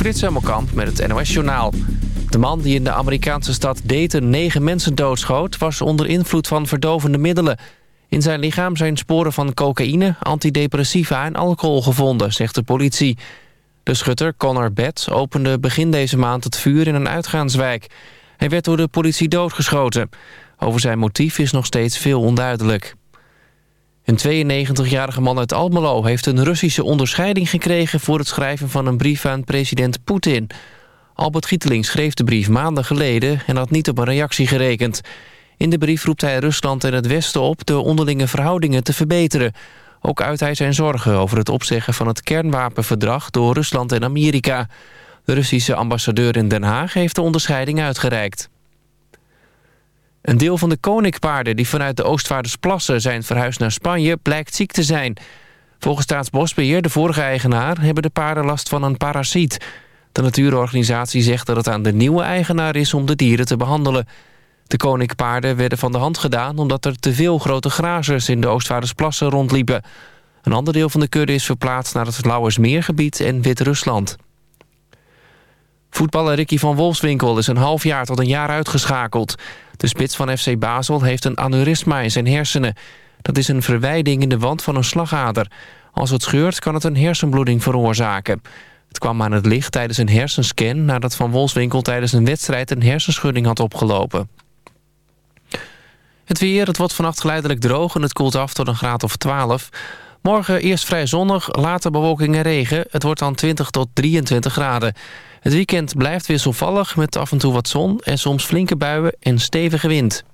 Frits met het NOS Journaal. De man die in de Amerikaanse stad Dayton negen mensen doodschoot... was onder invloed van verdovende middelen. In zijn lichaam zijn sporen van cocaïne, antidepressiva en alcohol gevonden, zegt de politie. De schutter, Connor Betts, opende begin deze maand het vuur in een uitgaanswijk. Hij werd door de politie doodgeschoten. Over zijn motief is nog steeds veel onduidelijk. Een 92-jarige man uit Almelo heeft een Russische onderscheiding gekregen... voor het schrijven van een brief aan president Poetin. Albert Gieteling schreef de brief maanden geleden... en had niet op een reactie gerekend. In de brief roept hij Rusland en het Westen op... de onderlinge verhoudingen te verbeteren. Ook uit hij zijn zorgen over het opzeggen van het kernwapenverdrag... door Rusland en Amerika. De Russische ambassadeur in Den Haag heeft de onderscheiding uitgereikt. Een deel van de koninkpaarden die vanuit de Oostvaardersplassen zijn verhuisd naar Spanje blijkt ziek te zijn. Volgens Staatsbosbeheer, de vorige eigenaar, hebben de paarden last van een parasiet. De natuurorganisatie zegt dat het aan de nieuwe eigenaar is om de dieren te behandelen. De koninkpaarden werden van de hand gedaan omdat er te veel grote grazers in de Oostvaardersplassen rondliepen. Een ander deel van de kudde is verplaatst naar het Lauwersmeergebied en Wit-Rusland. Voetballer Ricky van Wolfswinkel is een half jaar tot een jaar uitgeschakeld. De spits van FC Basel heeft een aneurysma in zijn hersenen. Dat is een verwijding in de wand van een slagader. Als het scheurt kan het een hersenbloeding veroorzaken. Het kwam aan het licht tijdens een hersenscan... nadat Van Wolfswinkel tijdens een wedstrijd een hersenschudding had opgelopen. Het weer, het wordt vannacht geleidelijk droog en het koelt af tot een graad of 12. Morgen eerst vrij zonnig, later bewolking en regen. Het wordt dan 20 tot 23 graden. Het weekend blijft wisselvallig met af en toe wat zon... en soms flinke buien en stevige wind.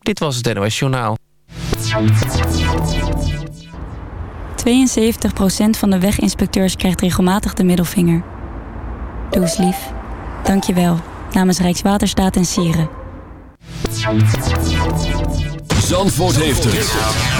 Dit was het NOS Journaal. 72% van de weginspecteurs krijgt regelmatig de middelvinger. Doe eens lief. Dank je wel. Namens Rijkswaterstaat en Sieren. Zandvoort heeft het.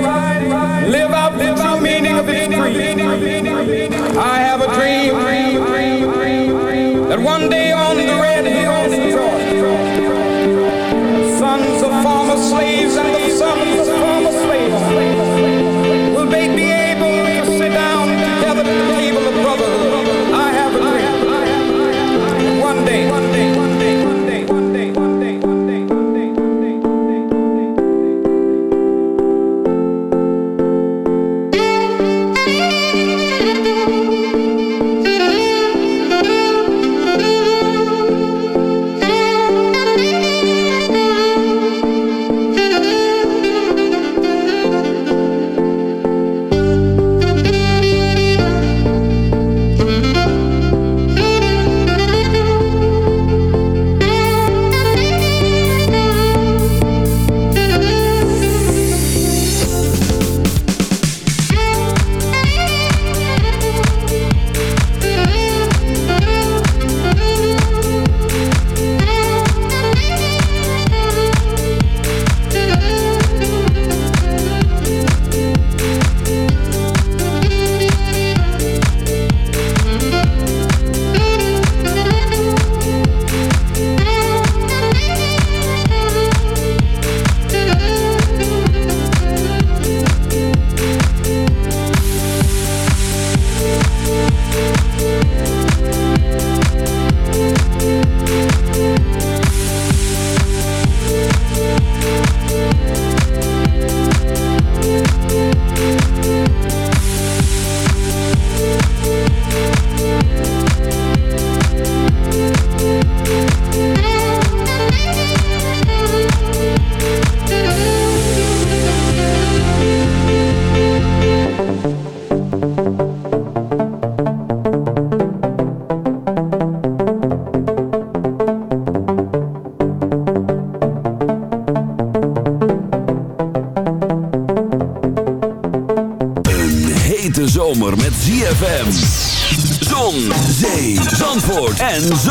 ZFM.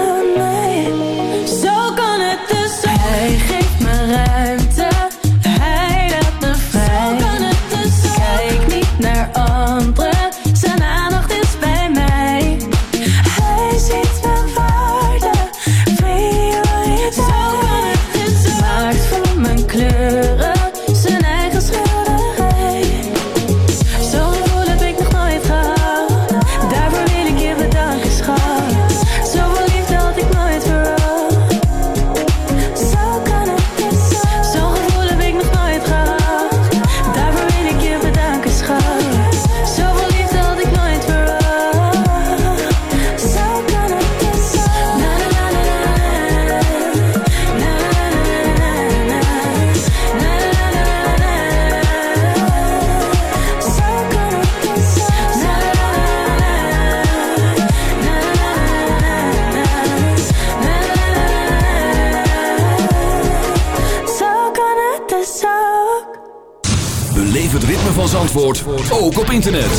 Ook op internet.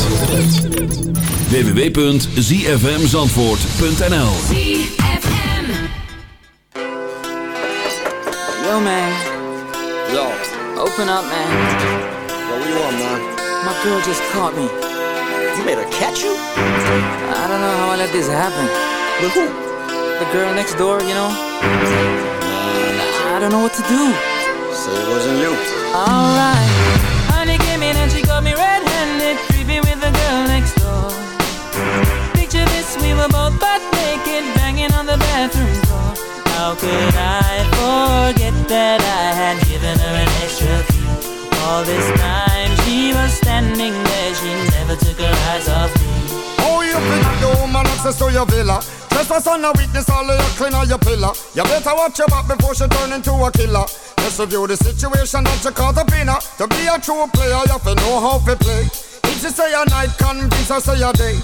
www.zfmzandvoort.nl Yo, man. Yo, Open up, man. yo, what you want, man? My girl just caught me. You made her catch you? I don't know how I let this happen. With who? The girl next door, you know? I don't know what to do. Say it wasn't you. Alright. How could I forget that I had given her an extra key? All this time she was standing there, she never took her eyes off me. Oh, you think the woman access to your villa? Trespass on a witness, all of your clean on your pillar. You better watch your back before she turn into a killer. Just review the situation that you caught up in. To be a true player, you have to know how to play. If she say a night, convince her say a day.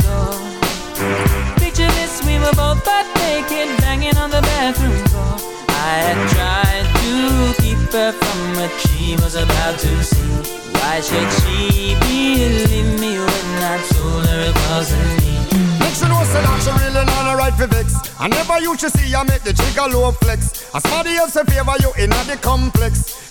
to from what she was about to see. Why should she believe me when I told her it wasn't me? Make she know say that she really not a right for vex. I never used to see her make the trigger low flex. As somebody else in favor you in the complex.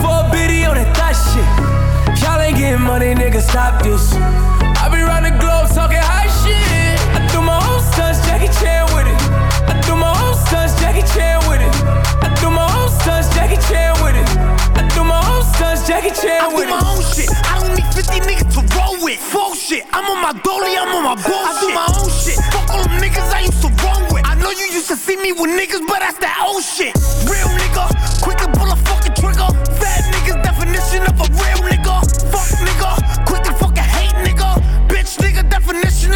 for a biddy on that thot shit. Y'all ain't getting money, nigga, stop this. I be round the globe talking high shit. I threw my own sons, Jackie Chan with it. I threw my own sons, Jackie Chan with it. I threw my own sons, Jackie Chan with it. I threw my own sons, Jackie Chan with it. I do my own shit. I don't need 50 niggas to roll with. Full shit. I'm on my dolly, I'm on my bullshit. I do my own shit. Fuck all them niggas I used to roll with. I know you used to see me with niggas, but that's that old shit. Real nigga, quicker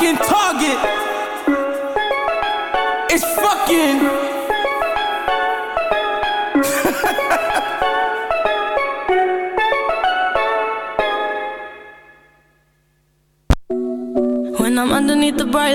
Fucking Target. It's fucking. When I'm underneath the bright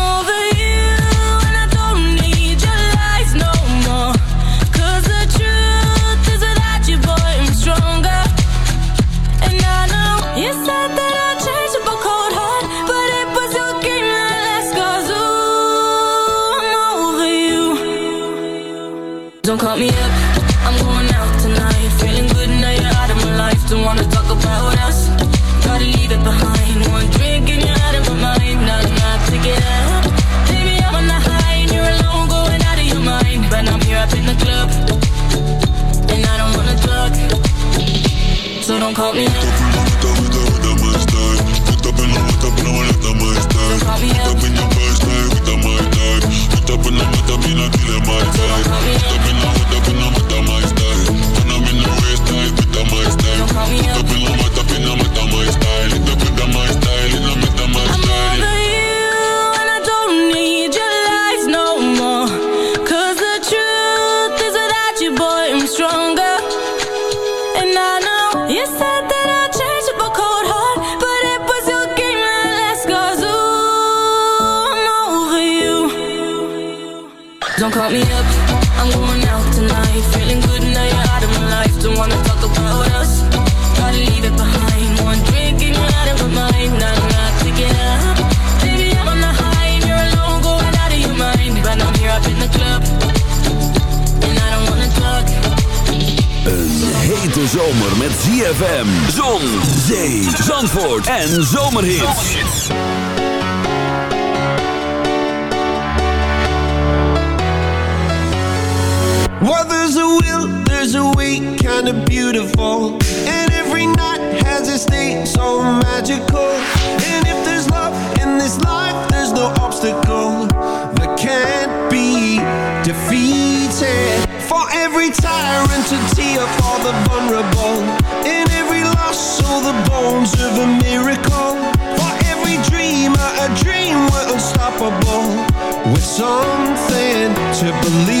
And every night has its day so magical. And if there's love in this life There's no obstacle that can't be defeated. For every tyrant to tear for the vulnerable. In every loss all the bones of a miracle. For every dreamer a dream were unstoppable. With something to believe.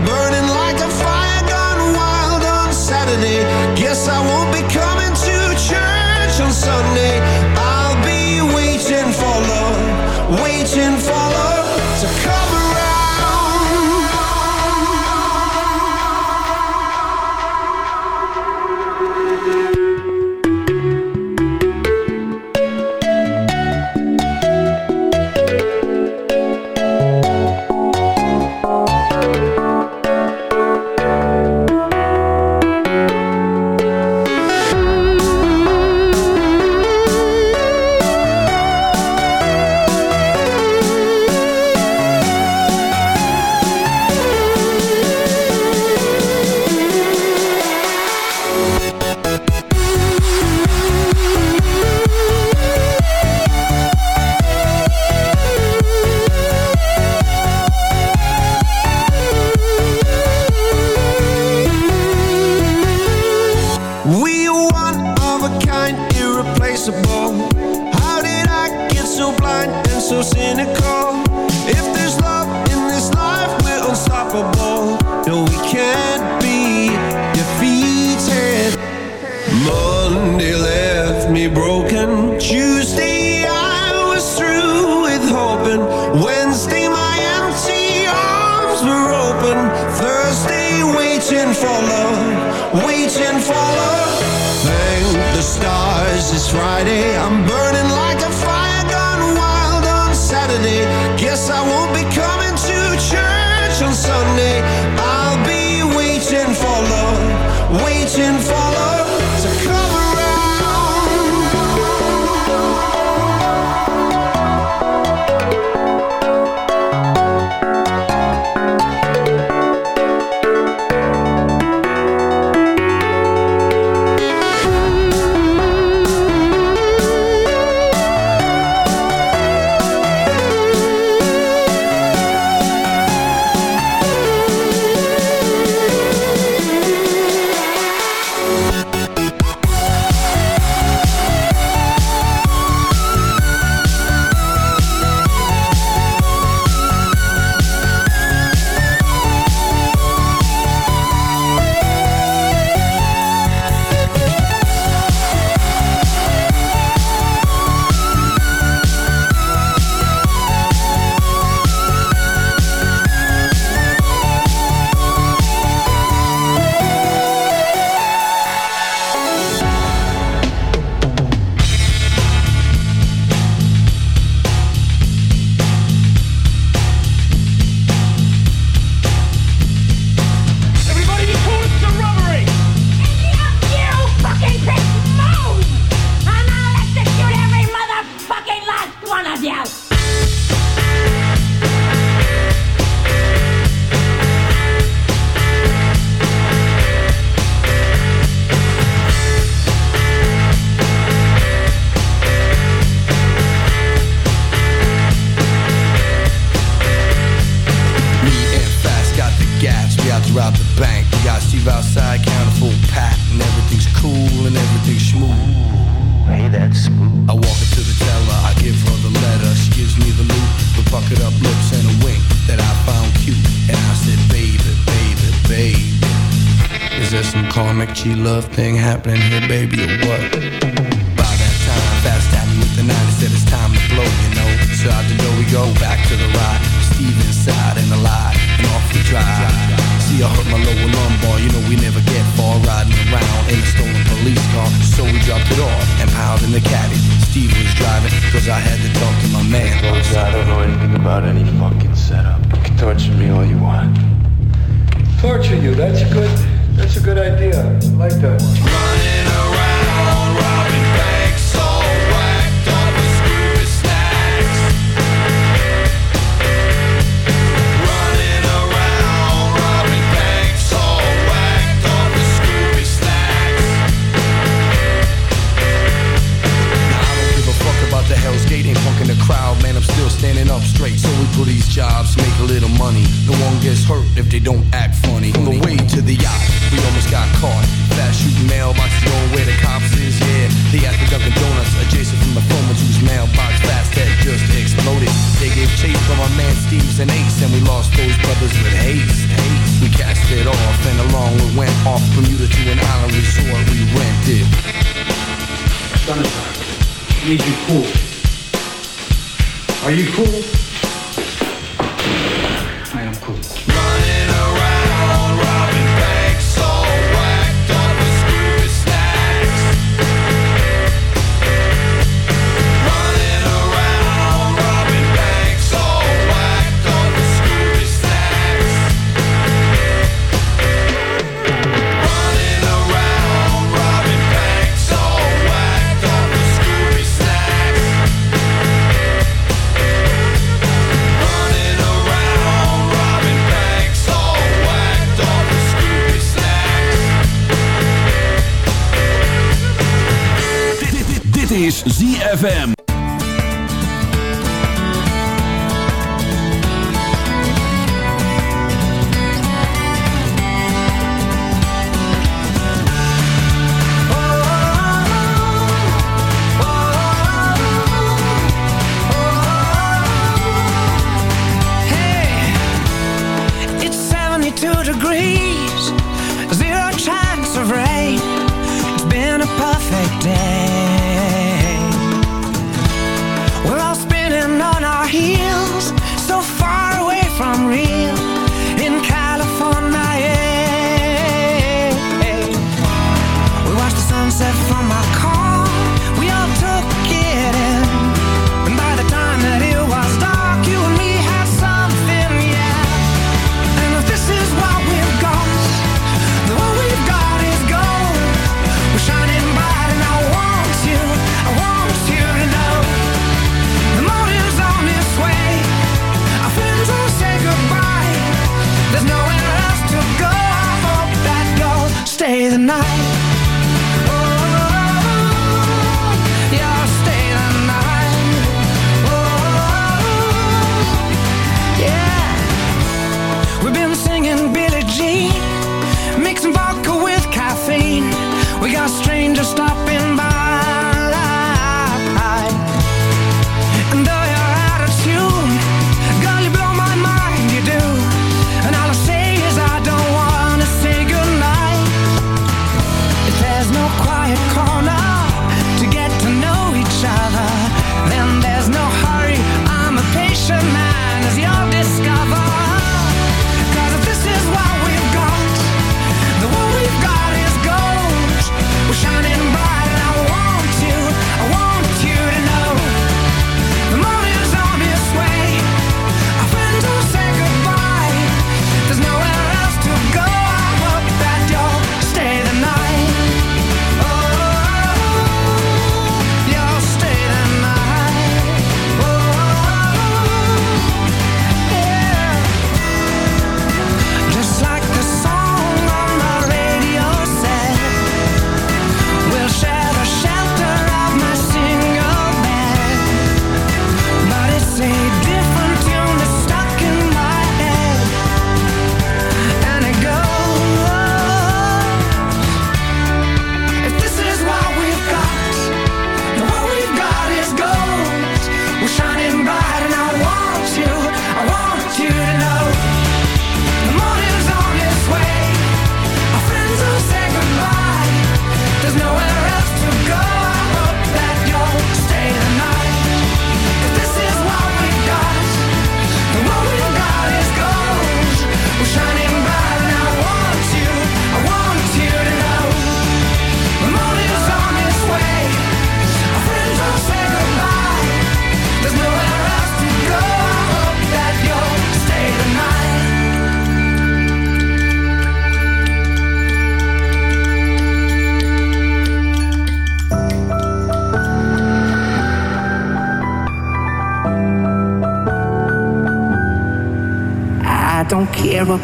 How did I get so blind and so cynical? If there's love in this life, we're unstoppable. No, we can't be defeated. Monday left me broken. Tuesday Friday I'm thing happening here, baby, or what? with haste. We cast it off and along we went off Bermuda to an island resort we rented. Sunshine, need you cool. Are you cool?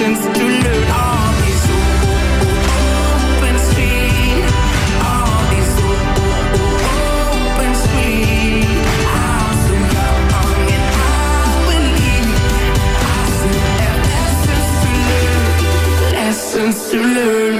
To. On these open streets, on these open streets, I'm still young and I believe I still have lessons to learn. Lessons to learn.